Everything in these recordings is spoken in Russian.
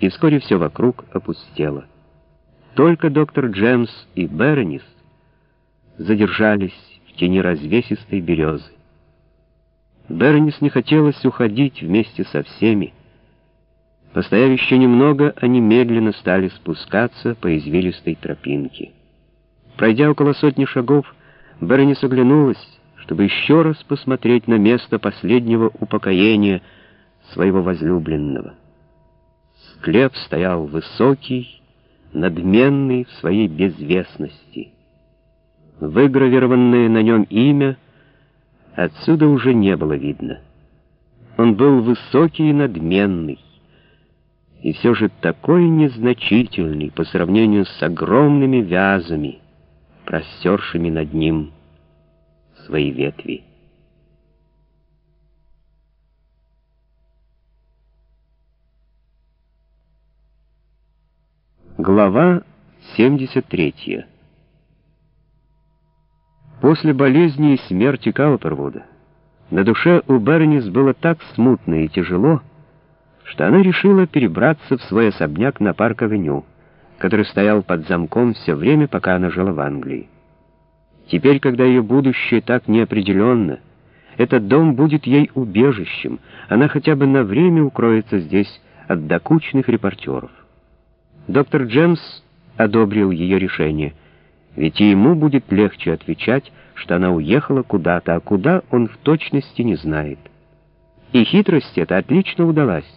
и вскоре все вокруг опустело. Только доктор Джемс и Бернис задержались в тени развесистой березы. Бернис не хотелось уходить вместе со всеми. Постояв еще немного, они медленно стали спускаться по извилистой тропинке. Пройдя около сотни шагов, Бернис оглянулась, чтобы еще раз посмотреть на место последнего упокоения своего возлюбленного. Склеп стоял высокий, надменный в своей безвестности. Выгравированное на нем имя отсюда уже не было видно. Он был высокий и надменный, и все же такой незначительный по сравнению с огромными вязами, простершими над ним свои ветви. Глава 73 После болезни и смерти Каупервуда на душе у Бернис было так смутно и тяжело, что она решила перебраться в свой особняк на парк-авеню, который стоял под замком все время, пока она жила в Англии. Теперь, когда ее будущее так неопределенно, этот дом будет ей убежищем, она хотя бы на время укроется здесь от докучных репортеров. Доктор Джемс одобрил ее решение, ведь ему будет легче отвечать, что она уехала куда-то, а куда он в точности не знает. И хитрость эта отлично удалась.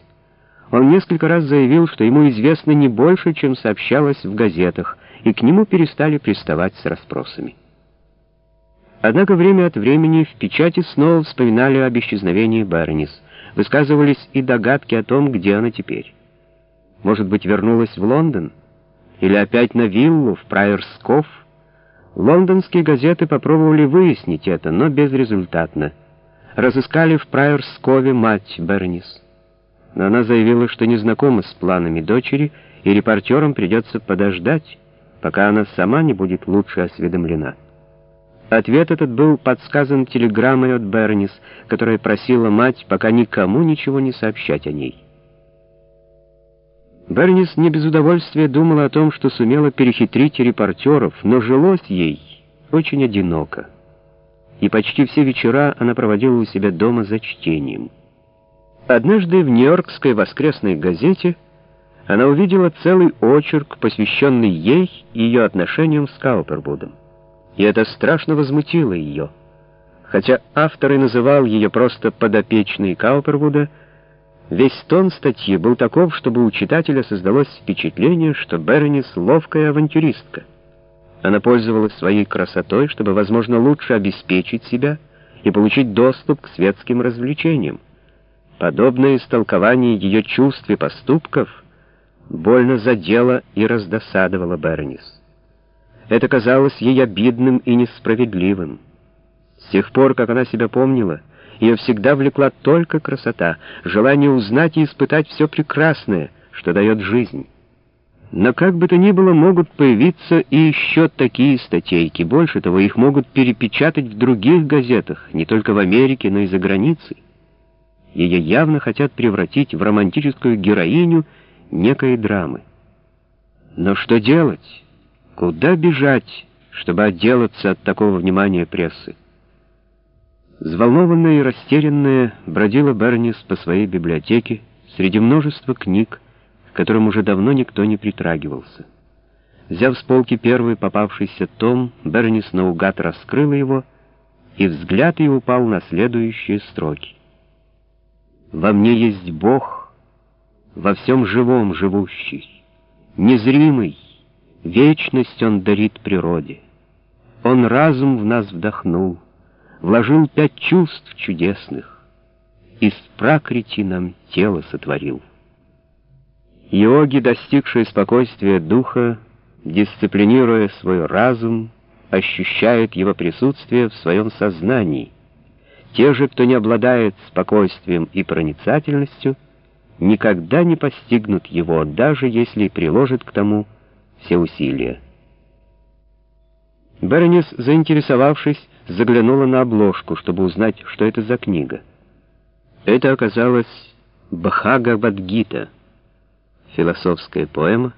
Он несколько раз заявил, что ему известно не больше, чем сообщалось в газетах, и к нему перестали приставать с расспросами. Однако время от времени в печати снова вспоминали об исчезновении Бернис, высказывались и догадки о том, где она теперь. Может быть, вернулась в Лондон? Или опять на виллу в Прайерсков? Лондонские газеты попробовали выяснить это, но безрезультатно. Разыскали в Прайерскове мать Бернис. Но она заявила, что не знакома с планами дочери, и репортерам придется подождать, пока она сама не будет лучше осведомлена. Ответ этот был подсказан телеграммой от Бернис, которая просила мать пока никому ничего не сообщать о ней. Бернис не без удовольствия думала о том, что сумела перехитрить репортеров, но жилось ей очень одиноко. И почти все вечера она проводила у себя дома за чтением. Однажды в Нью-Йоркской воскресной газете она увидела целый очерк, посвященный ей и ее отношениям с Каупервудом. И это страшно возмутило ее. Хотя автор и называл ее просто подопечной Каупервуда, Весь тон статьи был таков, чтобы у читателя создалось впечатление, что Бернис — ловкая авантюристка. Она пользовалась своей красотой, чтобы, возможно, лучше обеспечить себя и получить доступ к светским развлечениям. Подобное истолкование ее чувств и поступков больно задело и раздосадовало Бернис. Это казалось ей обидным и несправедливым. С тех пор, как она себя помнила, ее всегда влекла только красота, желание узнать и испытать все прекрасное, что дает жизнь. Но как бы то ни было, могут появиться и еще такие статейки. Больше того, их могут перепечатать в других газетах, не только в Америке, но и за границей. Ее явно хотят превратить в романтическую героиню некой драмы. Но что делать? Куда бежать, чтобы отделаться от такого внимания прессы? Взволнованная и растерянная бродила Бернис по своей библиотеке среди множества книг, к которым уже давно никто не притрагивался. Взяв с полки первый попавшийся том, Бернис наугад раскрыла его, и взгляд ее упал на следующие строки. «Во мне есть Бог, во всем живом живущий, незримый, вечность Он дарит природе. Он разум в нас вдохнул» вложил пять чувств чудесных, из пракрити нам тело сотворил. Йоги, достигшие спокойствия духа, дисциплинируя свой разум, ощущают его присутствие в своем сознании. Те же, кто не обладает спокойствием и проницательностью, никогда не постигнут его, даже если приложат к тому все усилия. Бернис, заинтересовавшись, заглянула на обложку, чтобы узнать, что это за книга. Это оказалось Бхагавадгита, Философская поэма